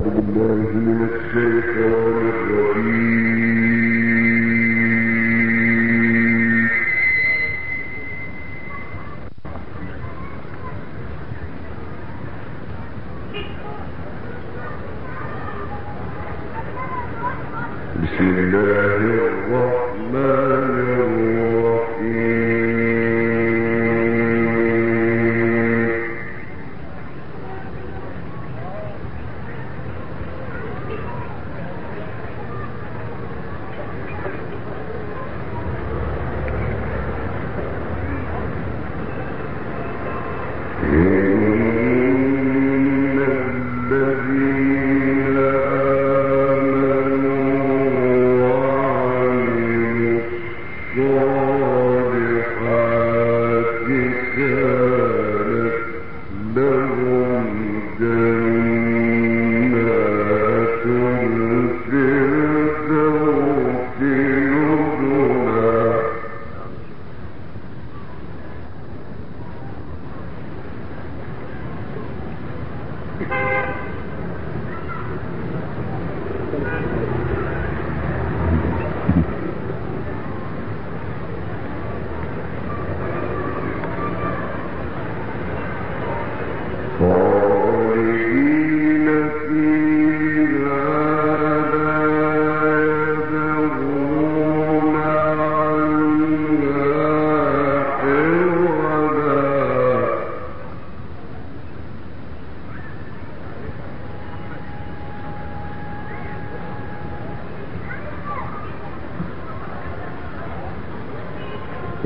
بسم الله من الشيطان الرجيم.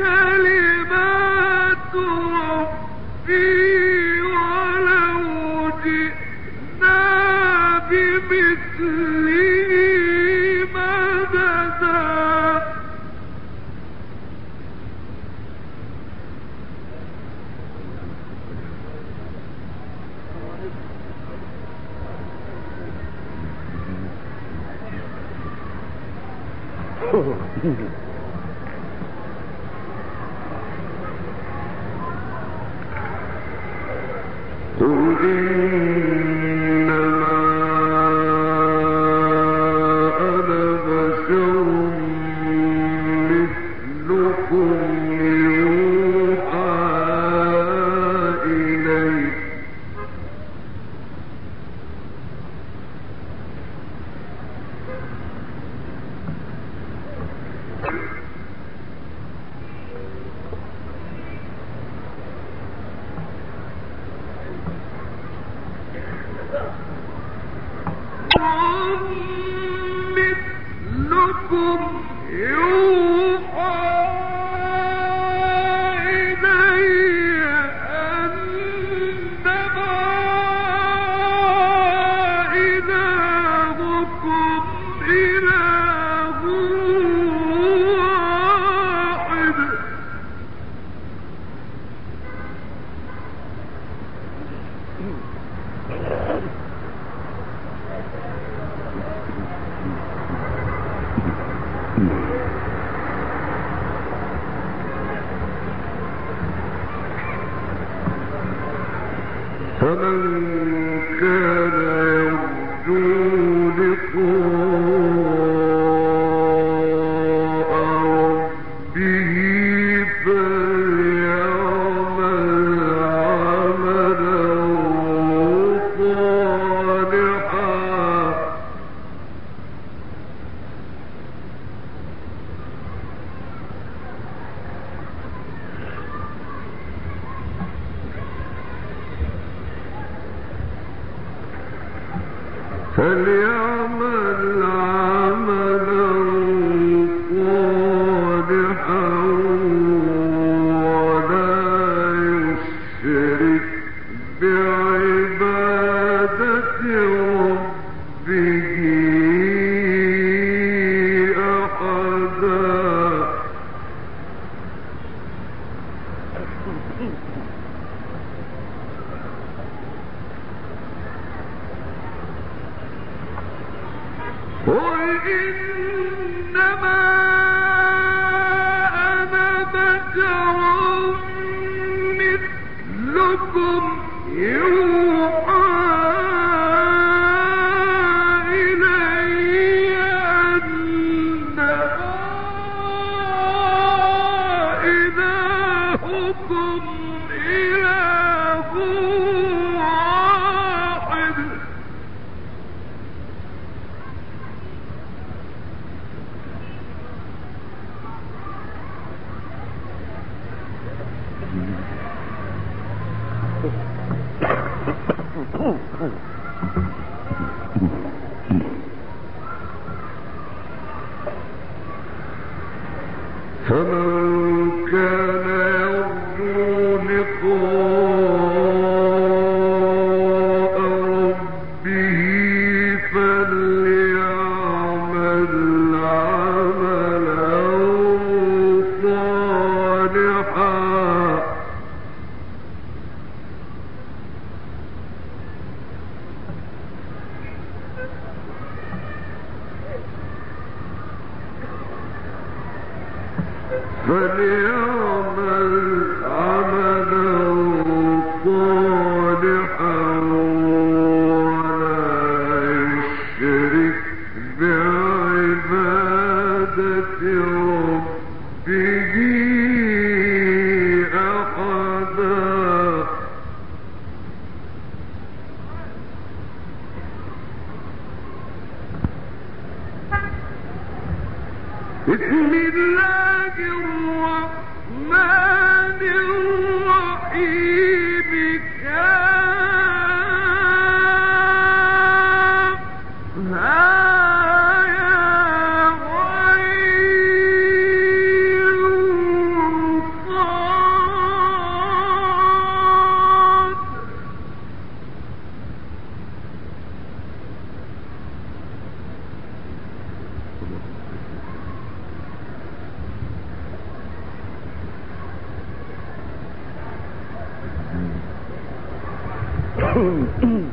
جل فمن كان الرحيم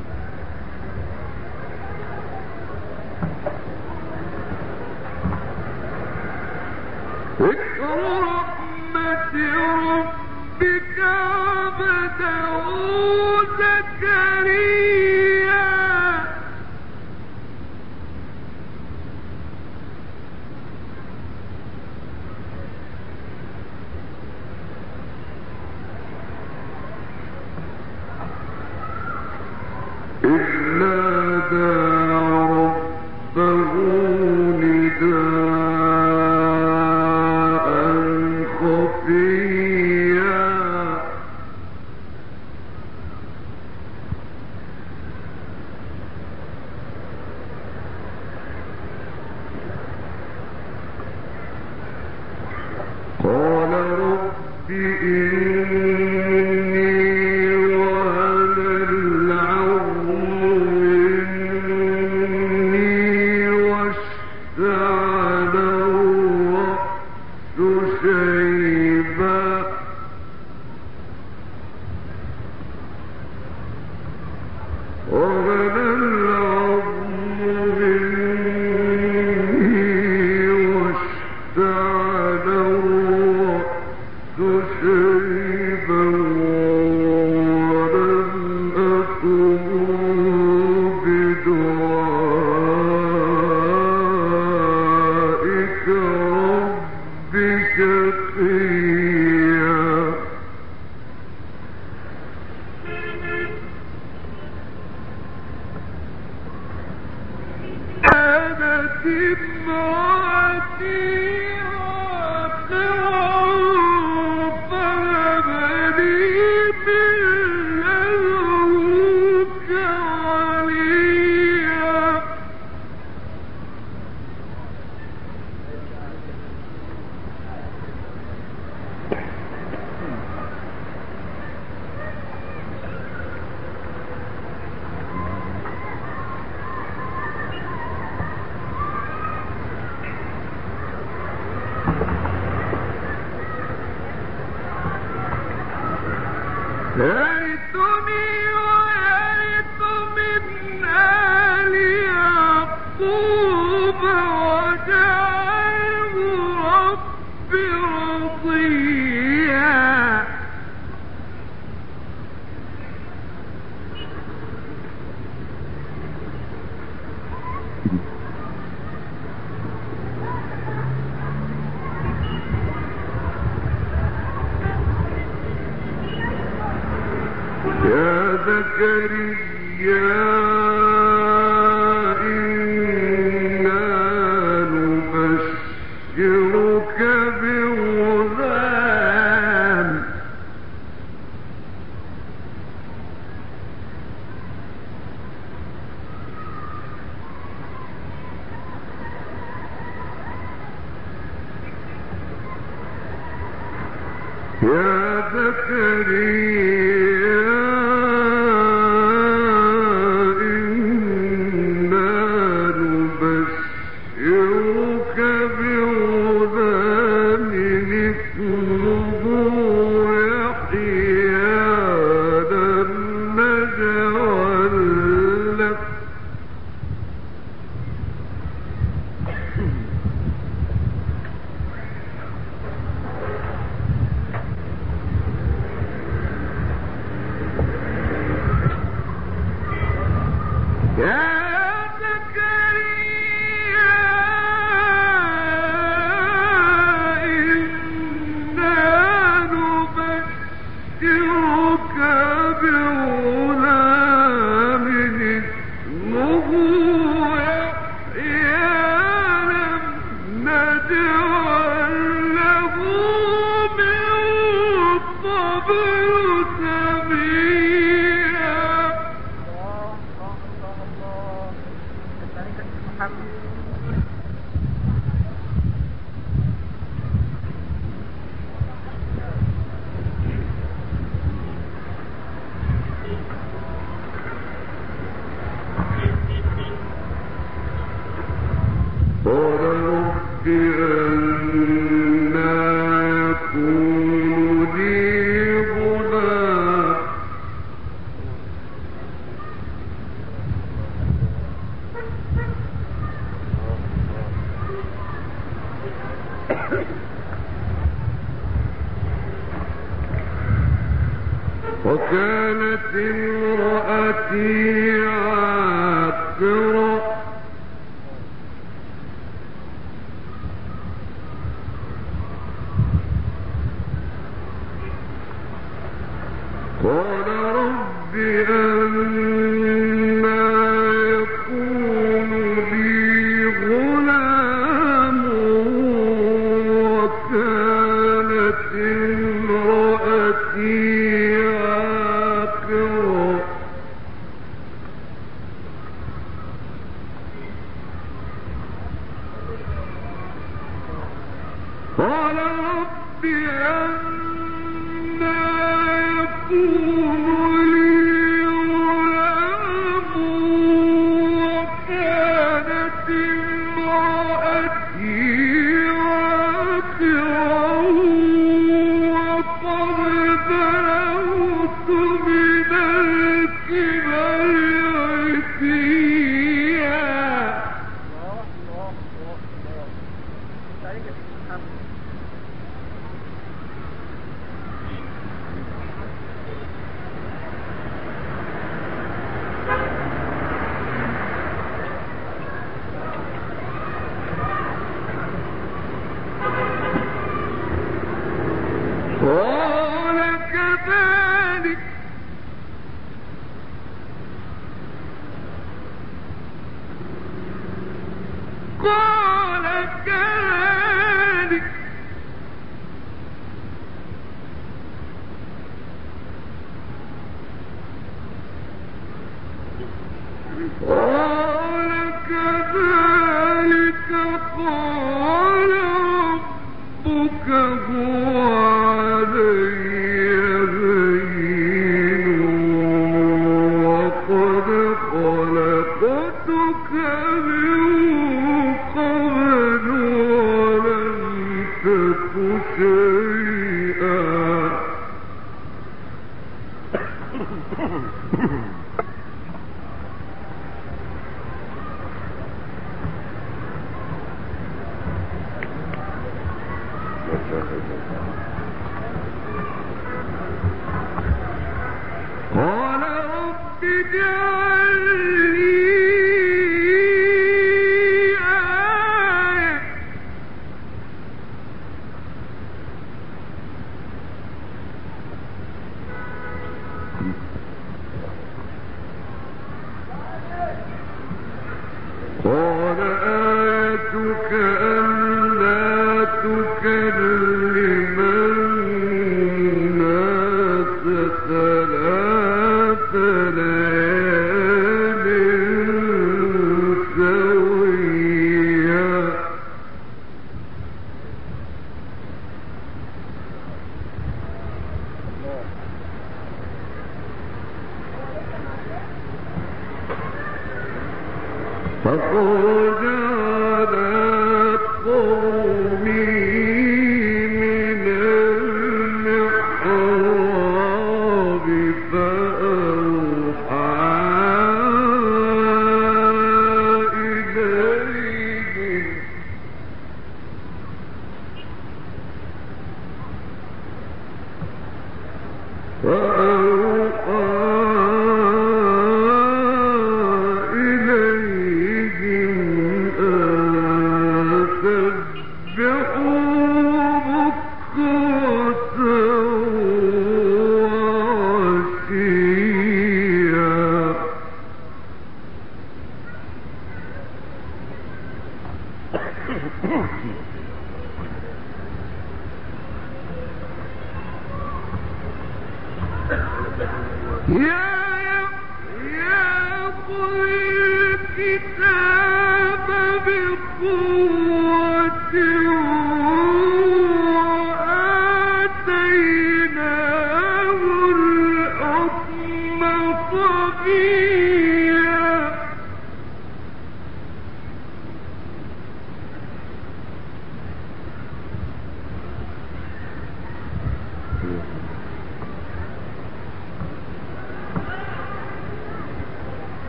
مضبوط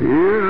يا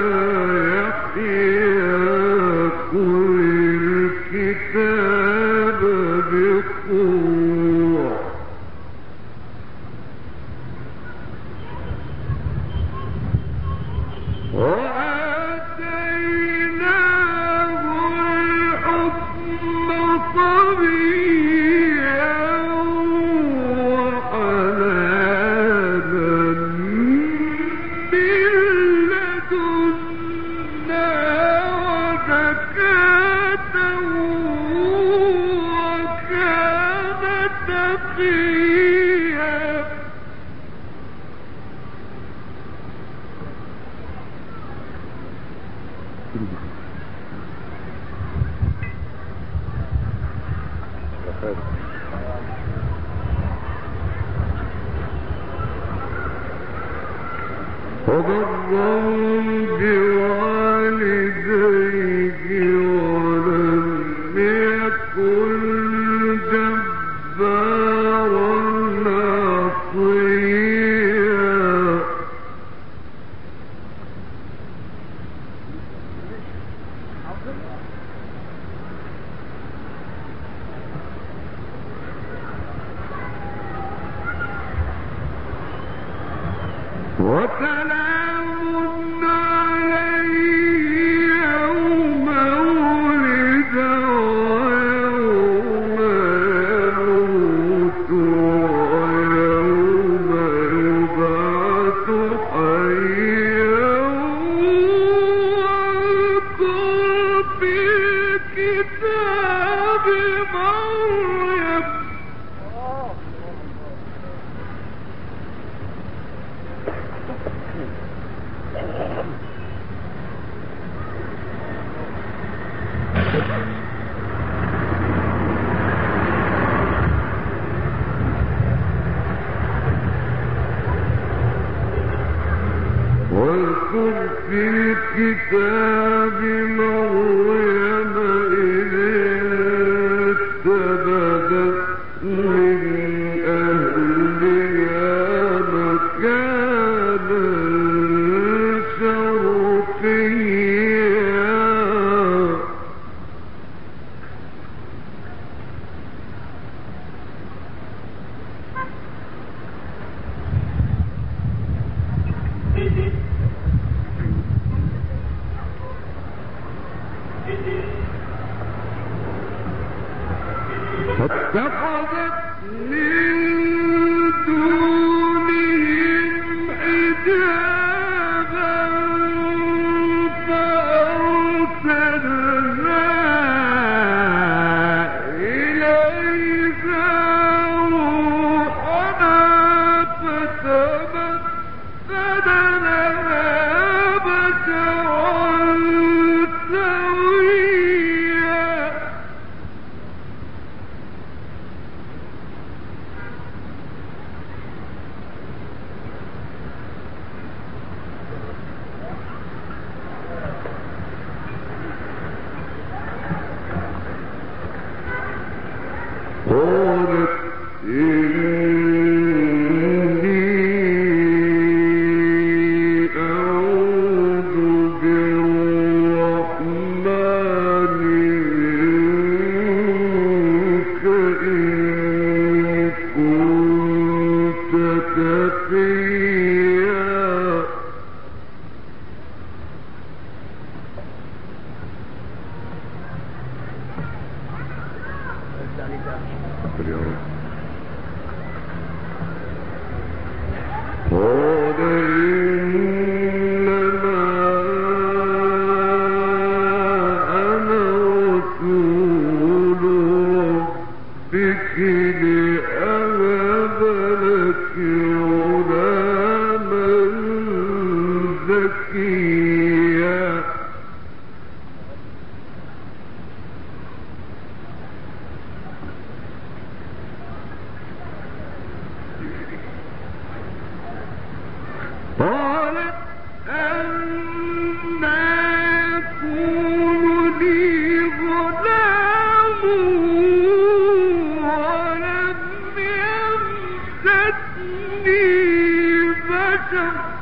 بشر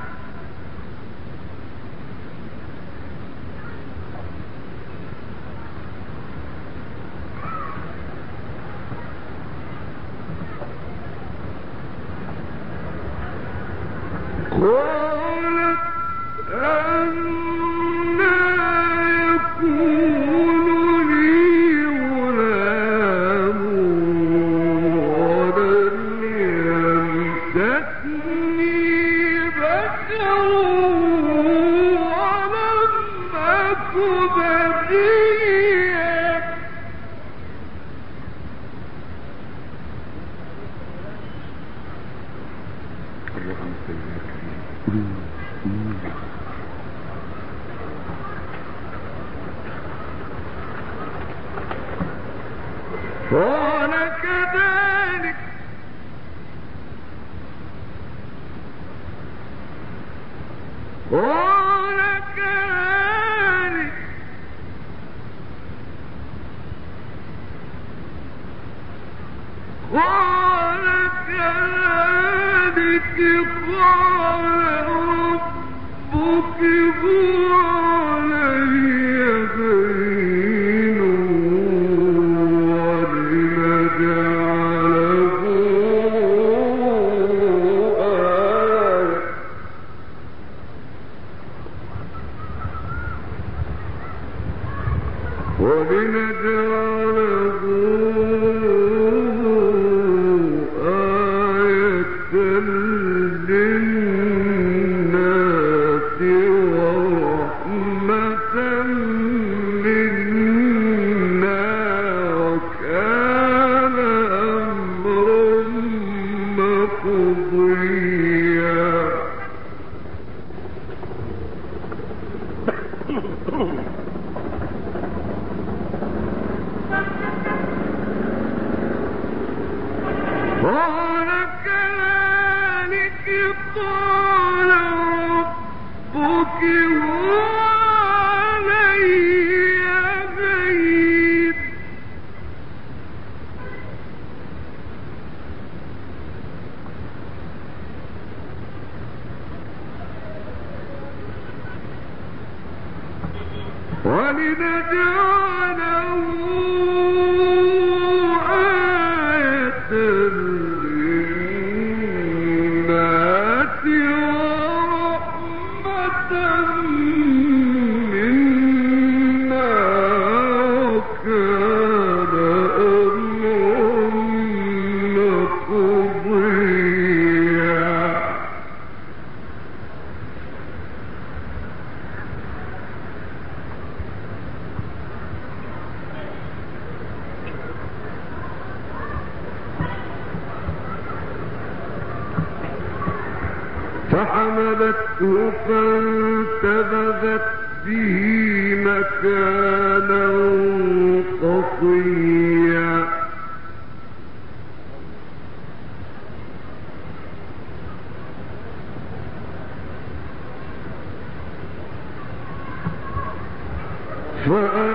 فأجاءها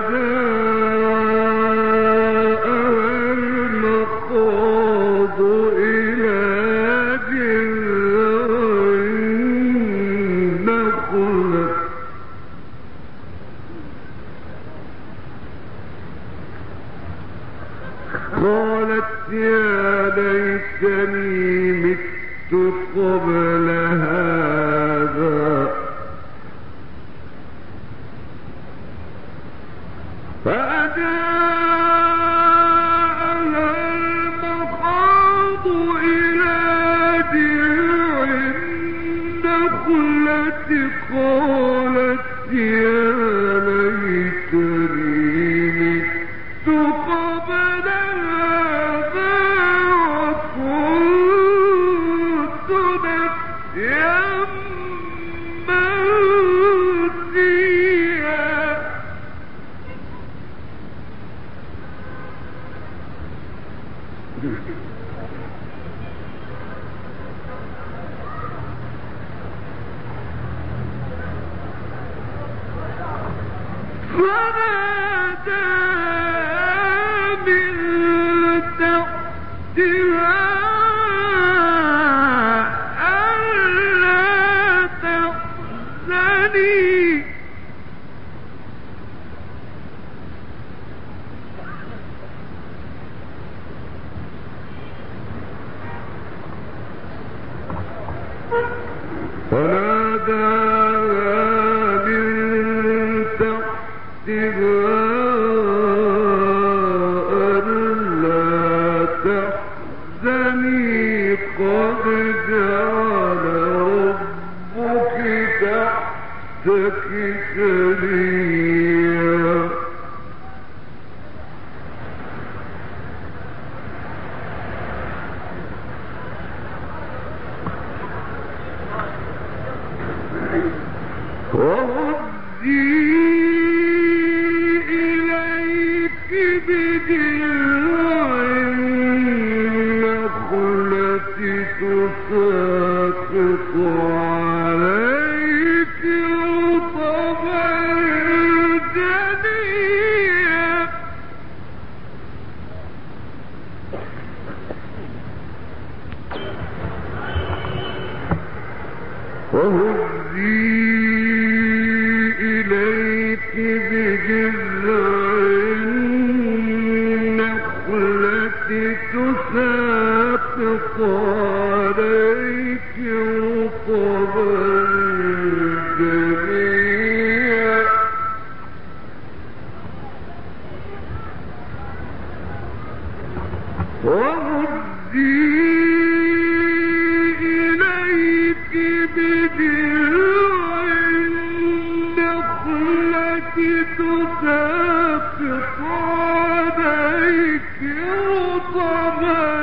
النخلة تساقط عليك رطبا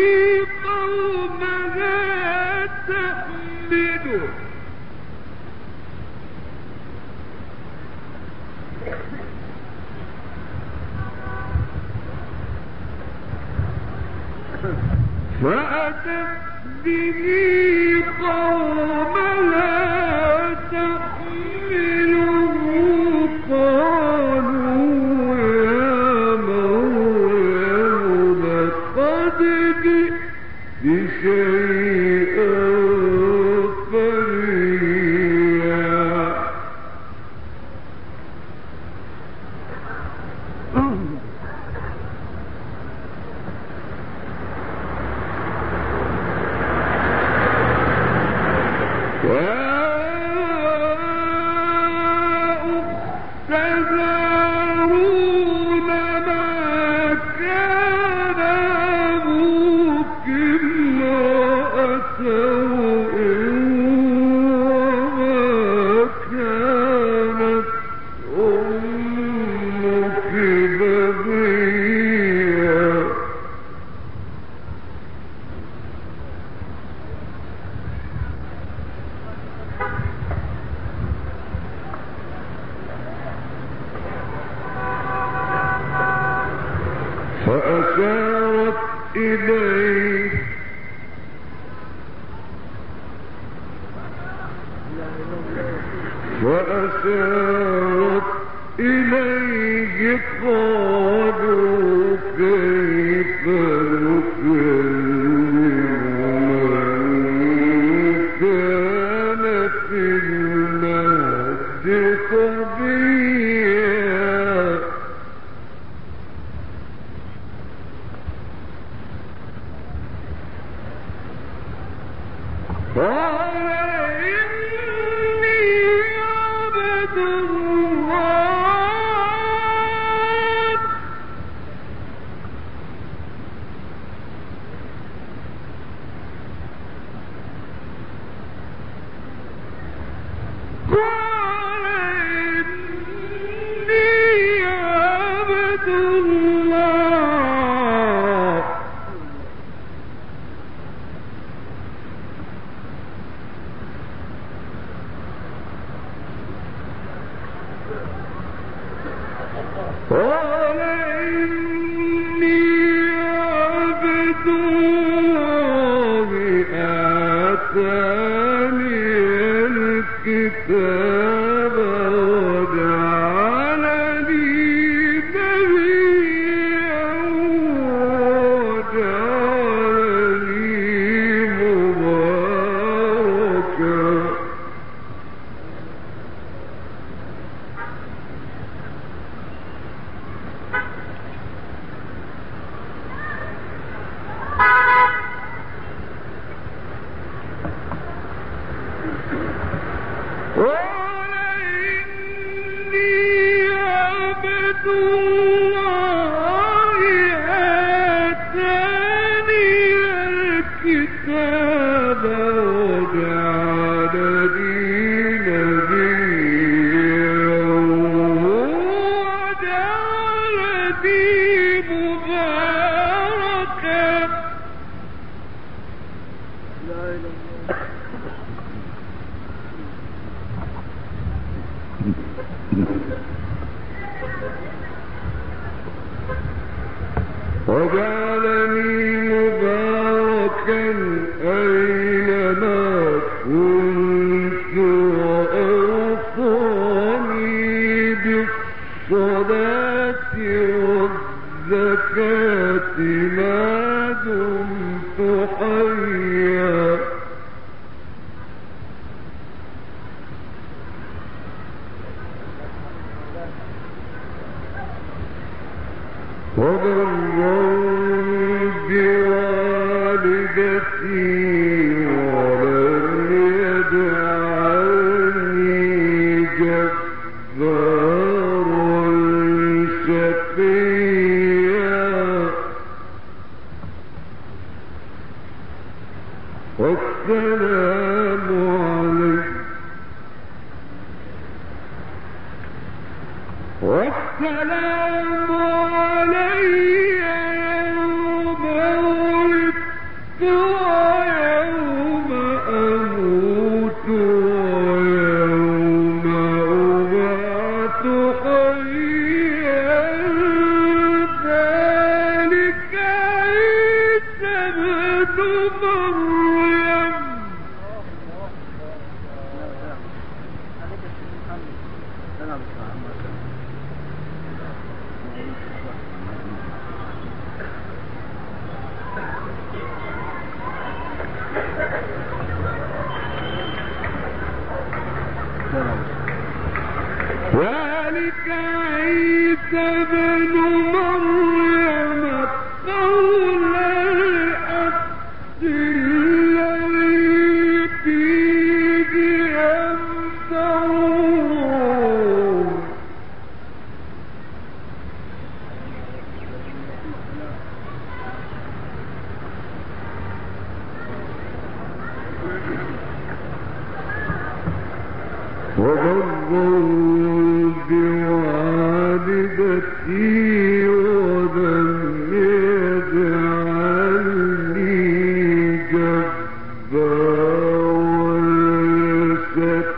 جبارا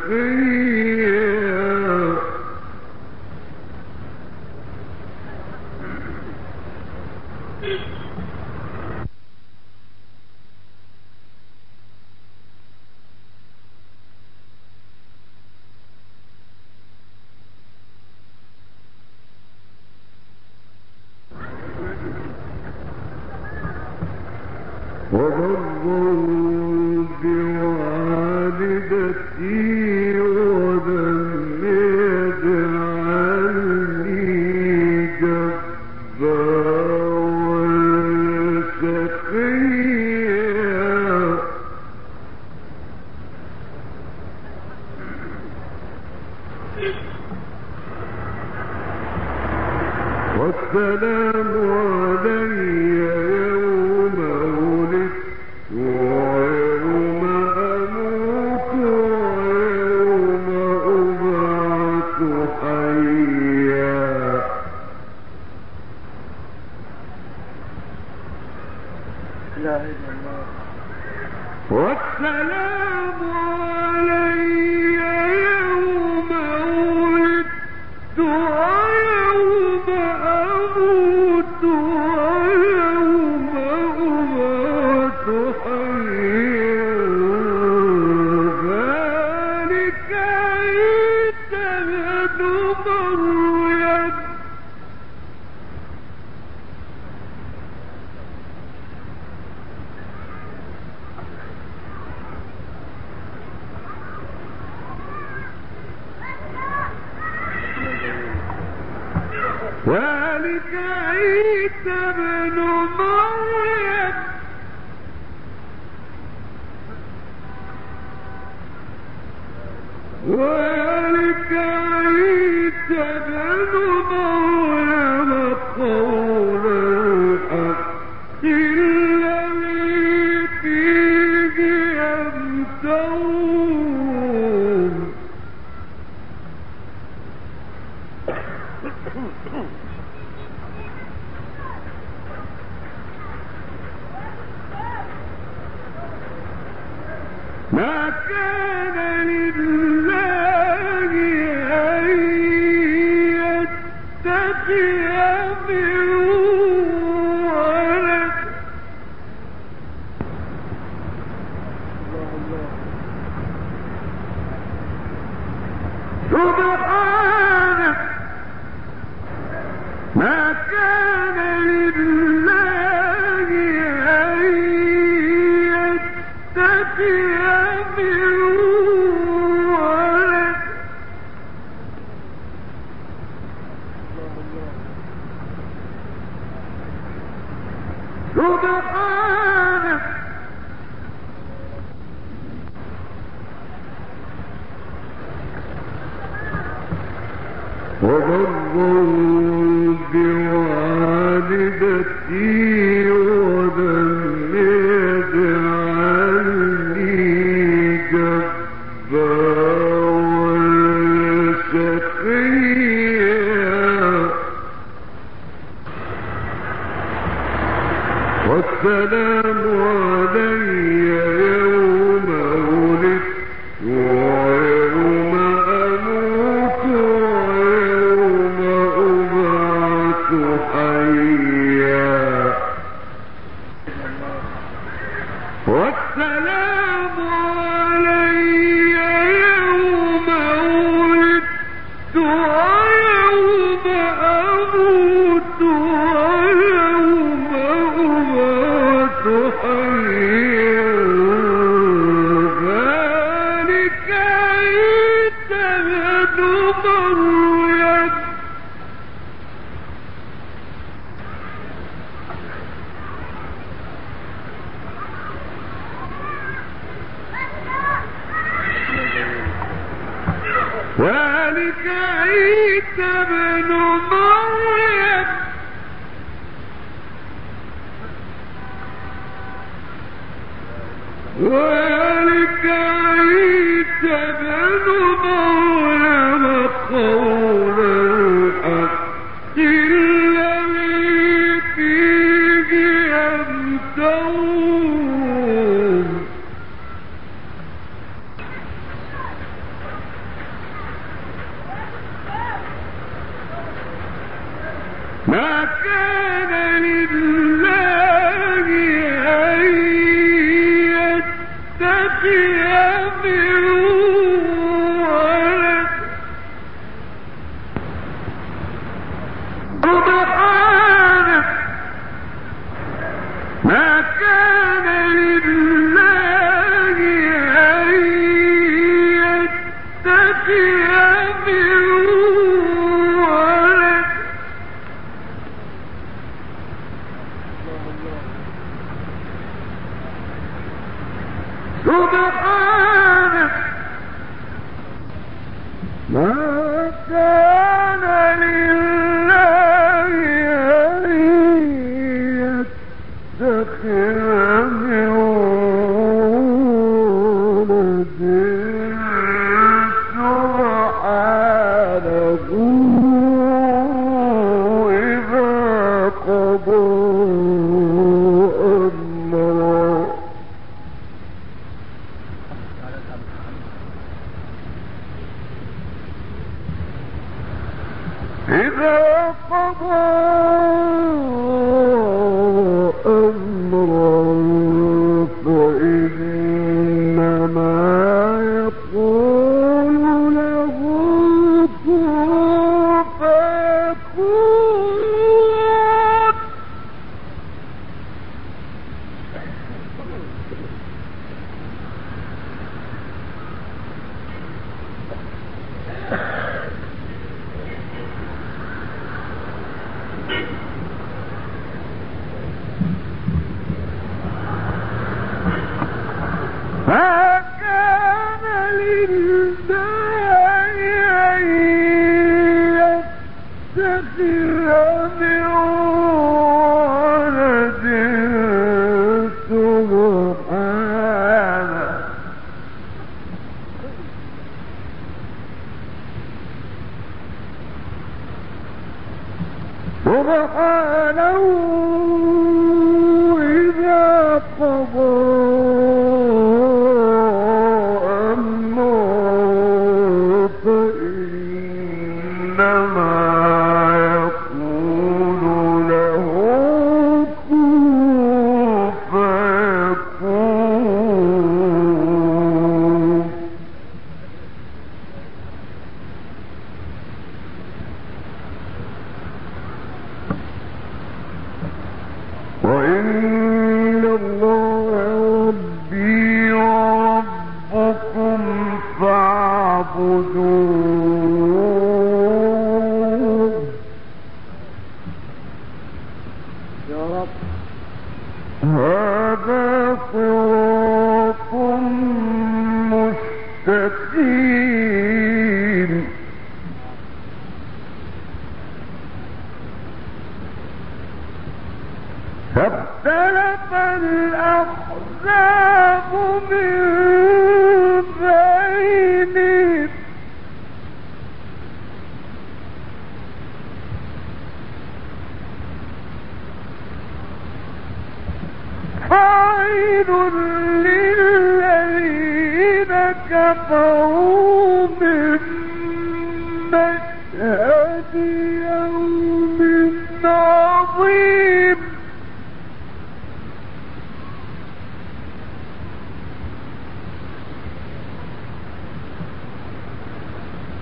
شقيا ذلك عيسى بن مريم. ذلك عيسى بن مريم.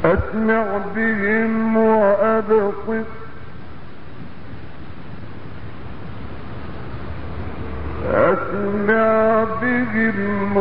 أسمع بهم وأبصر أسمع بهم